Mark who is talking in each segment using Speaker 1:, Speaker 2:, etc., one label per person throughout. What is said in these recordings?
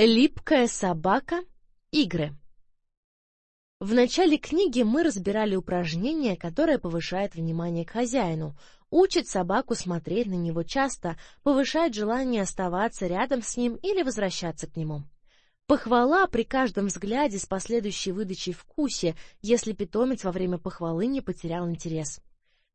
Speaker 1: Липкая собака. Игры. В начале книги мы разбирали упражнение, которое повышает внимание к хозяину, учит собаку смотреть на него часто, повышает желание оставаться рядом с ним или возвращаться к нему. Похвала при каждом взгляде с последующей выдачей вкусе, если питомец во время похвалы не потерял интерес.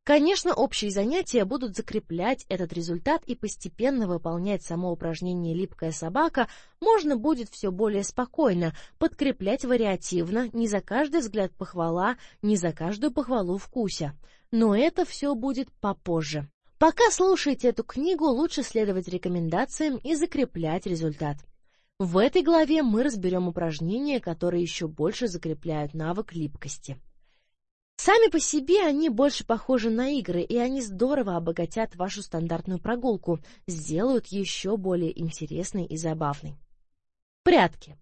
Speaker 1: Конечно, общие занятия будут закреплять этот результат и постепенно выполнять само упражнение «Липкая собака» можно будет все более спокойно, подкреплять вариативно, не за каждый взгляд похвала, не за каждую похвалу вкуся. Но это все будет попозже. Пока слушаете эту книгу, лучше следовать рекомендациям и закреплять результат. В этой главе мы разберем упражнения, которые еще больше закрепляют навык липкости. Сами по себе они больше похожи на игры, и они здорово обогатят вашу стандартную прогулку, сделают еще более интересной и забавной. Прятки.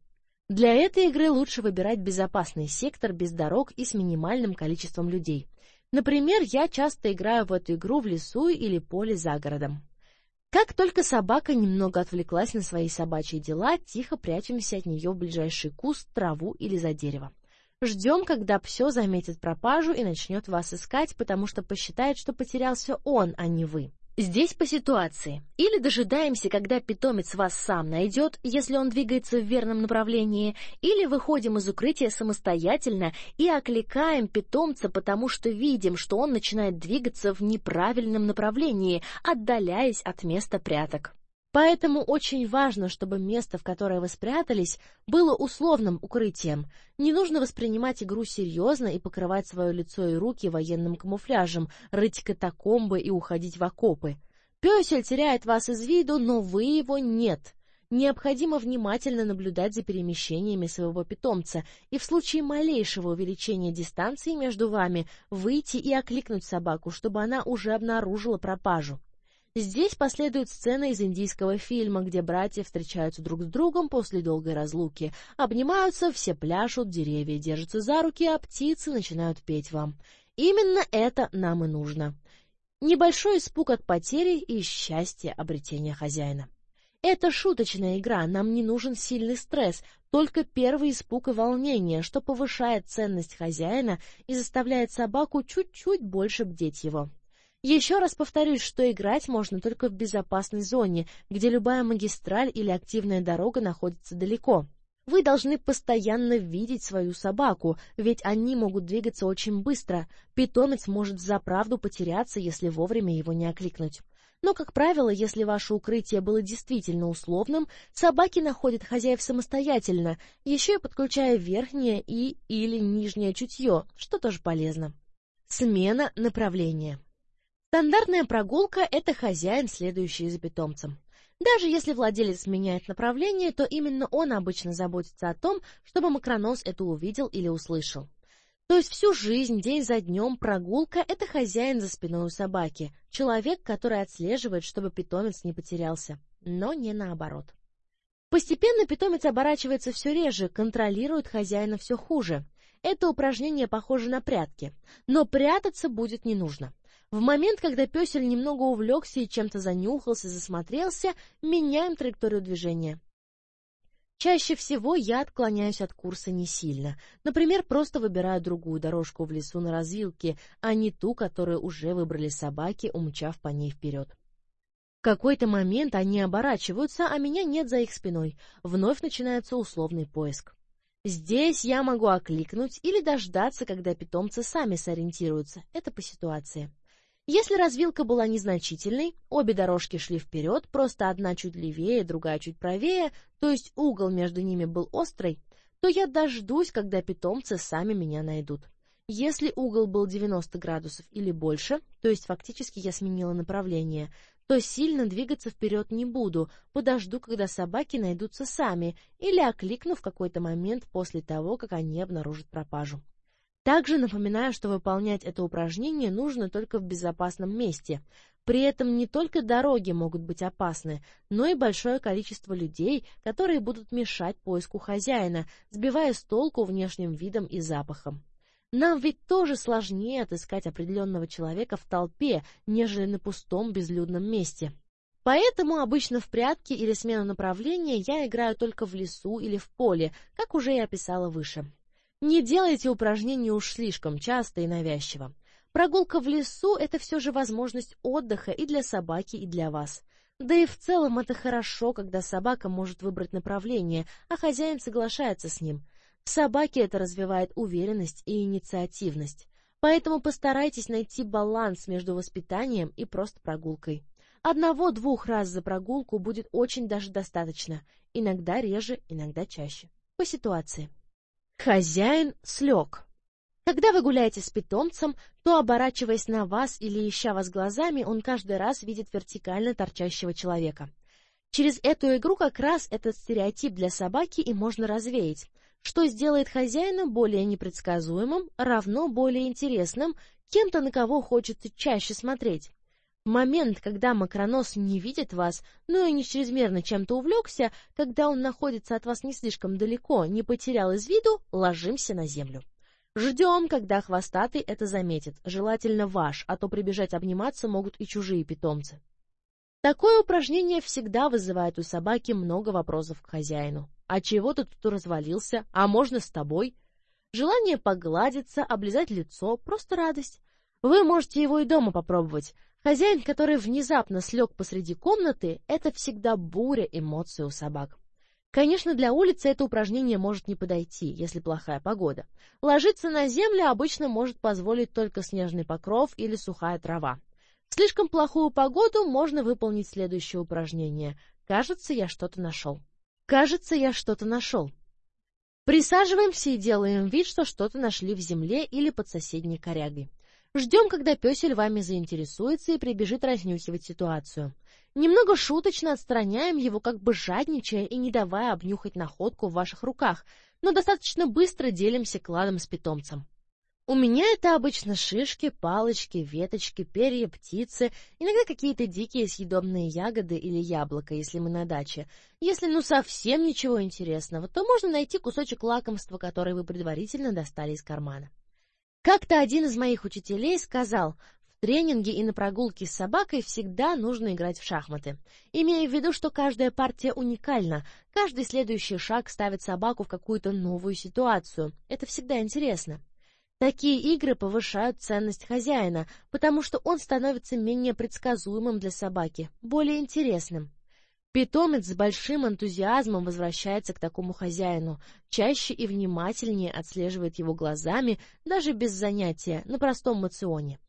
Speaker 1: Для этой игры лучше выбирать безопасный сектор без дорог и с минимальным количеством людей. Например, я часто играю в эту игру в лесу или поле за городом. Как только собака немного отвлеклась на свои собачьи дела, тихо прячемся от нее в ближайший куст, траву или за дерево. Ждем, когда все заметит пропажу и начнет вас искать, потому что посчитает, что потерялся он, а не вы. Здесь по ситуации. Или дожидаемся, когда питомец вас сам найдет, если он двигается в верном направлении, или выходим из укрытия самостоятельно и окликаем питомца, потому что видим, что он начинает двигаться в неправильном направлении, отдаляясь от места пряток. Поэтому очень важно, чтобы место, в которое вы спрятались, было условным укрытием. Не нужно воспринимать игру серьезно и покрывать свое лицо и руки военным камуфляжем, рыть катакомбы и уходить в окопы. Пёсель теряет вас из виду, но вы его нет. Необходимо внимательно наблюдать за перемещениями своего питомца и в случае малейшего увеличения дистанции между вами выйти и окликнуть собаку, чтобы она уже обнаружила пропажу. Здесь последует сцена из индийского фильма, где братья встречаются друг с другом после долгой разлуки, обнимаются, все пляшут, деревья держатся за руки, а птицы начинают петь вам. Именно это нам и нужно. Небольшой испуг от потери и счастье обретения хозяина. Это шуточная игра, нам не нужен сильный стресс, только первый испуг и волнение, что повышает ценность хозяина и заставляет собаку чуть-чуть больше бдеть его. Еще раз повторюсь, что играть можно только в безопасной зоне, где любая магистраль или активная дорога находится далеко. Вы должны постоянно видеть свою собаку, ведь они могут двигаться очень быстро. Питомец может заправду потеряться, если вовремя его не окликнуть. Но, как правило, если ваше укрытие было действительно условным, собаки находят хозяев самостоятельно, еще и подключая верхнее и или нижнее чутье, что тоже полезно. Смена направления. Стандартная прогулка – это хозяин, следующий за питомцем. Даже если владелец меняет направление, то именно он обычно заботится о том, чтобы макронос это увидел или услышал. То есть всю жизнь, день за днем, прогулка – это хозяин за спиной у собаки, человек, который отслеживает, чтобы питомец не потерялся, но не наоборот. Постепенно питомец оборачивается все реже, контролирует хозяина все хуже. Это упражнение похоже на прятки, но прятаться будет не нужно. В момент, когда пёсель немного увлекся и чем-то занюхался, засмотрелся, меняем траекторию движения. Чаще всего я отклоняюсь от курса не сильно. Например, просто выбираю другую дорожку в лесу на развилке, а не ту, которую уже выбрали собаки, умчав по ней вперед. В какой-то момент они оборачиваются, а меня нет за их спиной. Вновь начинается условный поиск. Здесь я могу окликнуть или дождаться, когда питомцы сами сориентируются. Это по ситуации. Если развилка была незначительной, обе дорожки шли вперед, просто одна чуть левее, другая чуть правее, то есть угол между ними был острый, то я дождусь, когда питомцы сами меня найдут. Если угол был 90 градусов или больше, то есть фактически я сменила направление, то сильно двигаться вперед не буду, подожду, когда собаки найдутся сами, или окликну в какой-то момент после того, как они обнаружат пропажу. Также напоминаю, что выполнять это упражнение нужно только в безопасном месте. При этом не только дороги могут быть опасны, но и большое количество людей, которые будут мешать поиску хозяина, сбивая с толку внешним видом и запахом. Нам ведь тоже сложнее отыскать определенного человека в толпе, нежели на пустом безлюдном месте. Поэтому обычно в прятки или смену направления я играю только в лесу или в поле, как уже и описала выше. Не делайте упражнения уж слишком часто и навязчиво. Прогулка в лесу – это все же возможность отдыха и для собаки, и для вас. Да и в целом это хорошо, когда собака может выбрать направление, а хозяин соглашается с ним. В собаке это развивает уверенность и инициативность. Поэтому постарайтесь найти баланс между воспитанием и просто прогулкой. Одного-двух раз за прогулку будет очень даже достаточно, иногда реже, иногда чаще. По ситуации. Хозяин слег. Когда вы гуляете с питомцем, то, оборачиваясь на вас или ища вас глазами, он каждый раз видит вертикально торчащего человека. Через эту игру как раз этот стереотип для собаки и можно развеять, что сделает хозяина более непредсказуемым, равно более интересным, кем-то, на кого хочется чаще смотреть. Момент, когда макронос не видит вас, но и не чрезмерно чем-то увлекся, когда он находится от вас не слишком далеко, не потерял из виду, ложимся на землю. Ждем, когда хвостатый это заметит, желательно ваш, а то прибежать обниматься могут и чужие питомцы. Такое упражнение всегда вызывает у собаки много вопросов к хозяину. А чего ты тут развалился? А можно с тобой? Желание погладиться, облизать лицо, просто радость. Вы можете его и дома попробовать. Хозяин, который внезапно слег посреди комнаты, это всегда буря эмоций у собак. Конечно, для улицы это упражнение может не подойти, если плохая погода. Ложиться на землю обычно может позволить только снежный покров или сухая трава. В слишком плохую погоду можно выполнить следующее упражнение. Кажется, я что-то нашел. Кажется, я что-то нашел. Присаживаемся и делаем вид, что что-то нашли в земле или под соседней корягой. Ждем, когда пёсель вами заинтересуется и прибежит разнюхивать ситуацию. Немного шуточно отстраняем его, как бы жадничая и не давая обнюхать находку в ваших руках, но достаточно быстро делимся кладом с питомцем. У меня это обычно шишки, палочки, веточки, перья, птицы, иногда какие-то дикие съедобные ягоды или яблоко, если мы на даче. Если ну совсем ничего интересного, то можно найти кусочек лакомства, который вы предварительно достали из кармана. Как-то один из моих учителей сказал, в тренинге и на прогулке с собакой всегда нужно играть в шахматы, имея в виду, что каждая партия уникальна, каждый следующий шаг ставит собаку в какую-то новую ситуацию. Это всегда интересно. Такие игры повышают ценность хозяина, потому что он становится менее предсказуемым для собаки, более интересным. Питомец с большим энтузиазмом возвращается к такому хозяину, чаще и внимательнее отслеживает его глазами, даже без занятия, на простом мационе.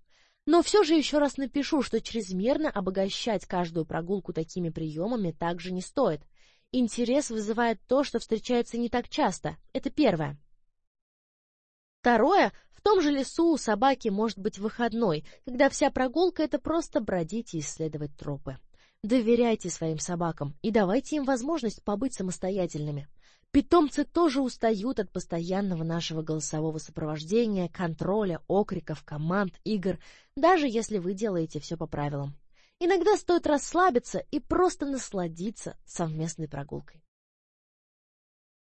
Speaker 1: Но все же еще раз напишу, что чрезмерно обогащать каждую прогулку такими приемами также не стоит. Интерес вызывает то, что встречается не так часто. Это первое. Второе, в том же лесу у собаки может быть выходной, когда вся прогулка — это просто бродить и исследовать тропы. Доверяйте своим собакам и давайте им возможность побыть самостоятельными. Питомцы тоже устают от постоянного нашего голосового сопровождения, контроля, окриков, команд, игр, даже если вы делаете все по правилам. Иногда стоит расслабиться и просто насладиться совместной прогулкой.